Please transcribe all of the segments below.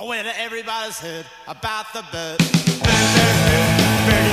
Oh, I went everybody's head about the bird. bird, bird, bird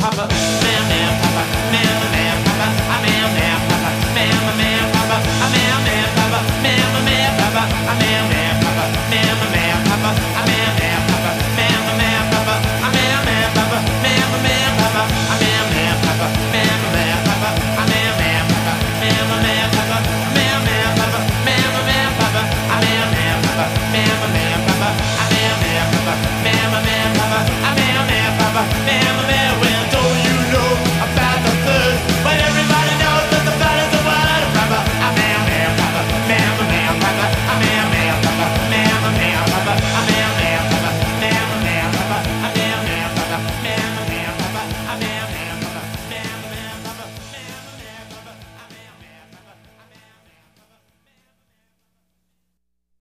Papa,